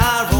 sorrow.